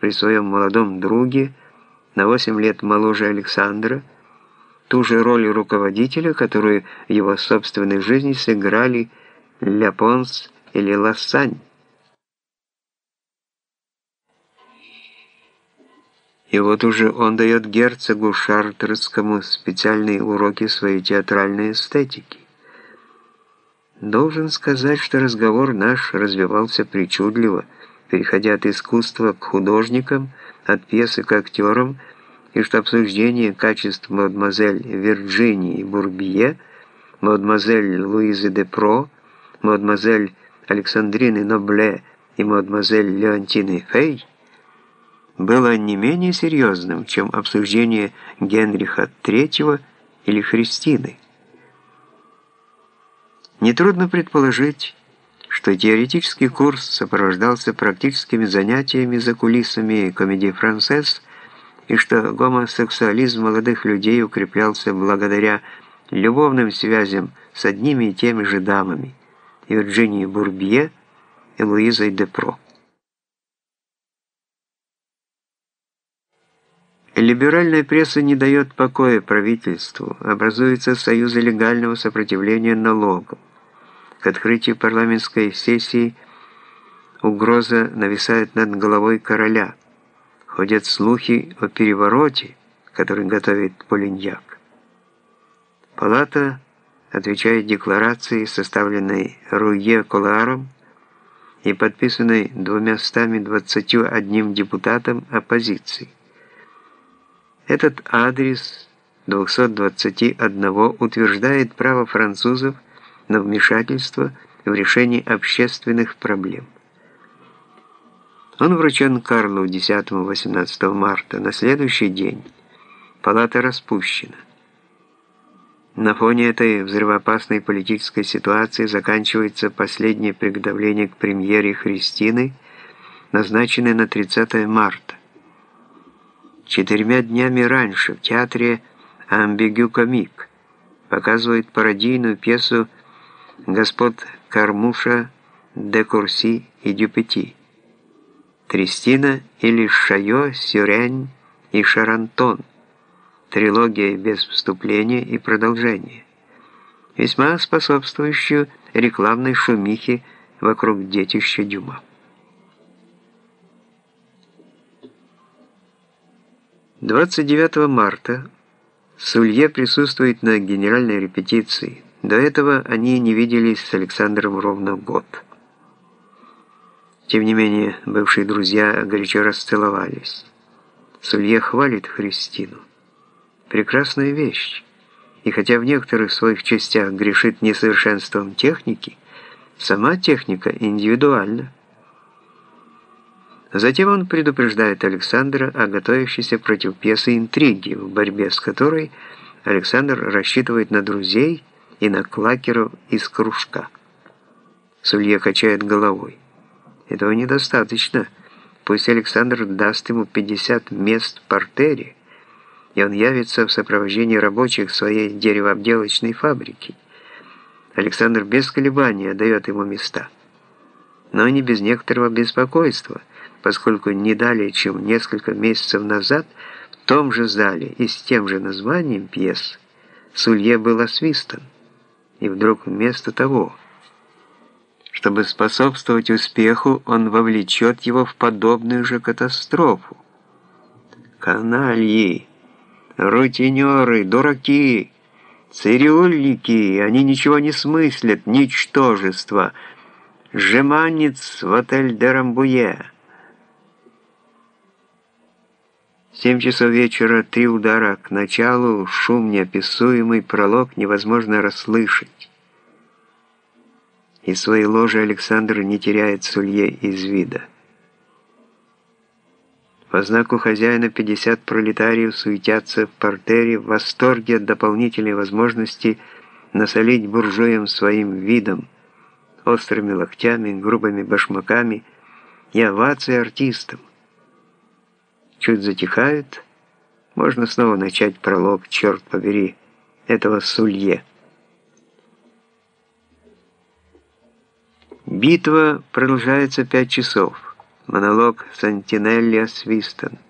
при своем молодом друге, на 8 лет моложе Александра, ту же роль руководителя, которую в его собственной жизни сыграли Ля Понс или Лассань. И вот уже он дает герцогу Шартерскому специальные уроки своей театральной эстетики. Должен сказать, что разговор наш развивался причудливо, переходя от искусства к художникам, от пьесы к актерам, и что обсуждение качеств мадемуазель Вирджинии Бурбье, мадемуазель Луизы де Про, мадемуазель Александрины Нобле и мадемуазель Леонтины Фей было не менее серьезным, чем обсуждение Генриха III или Христины. Нетрудно предположить, что теоретический курс сопровождался практическими занятиями за кулисами комедии «Францесс» и что гомосексуализм молодых людей укреплялся благодаря любовным связям с одними и теми же дамами – Вирджинией Бурбье и Луизой Депро. Либеральная пресса не дает покоя правительству, образуются союзы легального сопротивления налогам. К открытию парламентской сессии угроза нависает над головой короля. Ходят слухи о перевороте, который готовит Полиньяк. Палата отвечает декларации, составленной Руе Коларом и подписанной 221 депутатом оппозиции. Этот адрес 221 утверждает право французов на вмешательство в решение общественных проблем. Он вручен Карлу 10-18 марта. На следующий день палата распущена. На фоне этой взрывоопасной политической ситуации заканчивается последнее приготовление к премьере Христины, назначенное на 30 марта. Четырьмя днями раньше в театре «Амбигю комик» показывают пародийную пьесу господ Кармуша, де Курси и Дюпети, Тристина или Шайо, Сюрянь и Шарантон, трилогия без вступления и продолжения, весьма способствующую рекламной шумихе вокруг детища Дюма. 29 марта Сулье присутствует на генеральной репетиции – до этого они не виделись с Александром ровно год. Тем не менее, бывшие друзья горячо расцеловались. Сулье хвалит Христину. Прекрасная вещь. И хотя в некоторых своих частях грешит несовершенством техники, сама техника индивидуальна. Затем он предупреждает Александра о готовящейся против пьесы интриги, в борьбе с которой Александр рассчитывает на друзей и на клакеру из кружка. Сулье качает головой. Этого недостаточно. Пусть Александр даст ему 50 мест в портере, и он явится в сопровождении рабочих своей деревообделочной фабрики. Александр без колебания дает ему места. Но не без некоторого беспокойства, поскольку не далее, чем несколько месяцев назад, в том же зале и с тем же названием пьес Сулье был освистан. И вдруг вместо того, чтобы способствовать успеху, он вовлечет его в подобную же катастрофу. Канальи, рутинеры, дураки, цирюльники, они ничего не смыслят, ничтожество. Жеманец в отель де Семь часов вечера, три удара к началу, шум неописуемый, пролог невозможно расслышать. И своей ложи Александр не теряет Сулье из вида. По знаку хозяина 50 пролетариев суетятся в портере в восторге от дополнительной возможности насолить буржуям своим видом, острыми локтями, грубыми башмаками и овацией артистам чуть затихают, можно снова начать пролог, черт побери, этого Сулье. Битва продолжается пять часов. Монолог Сантинелли освистан.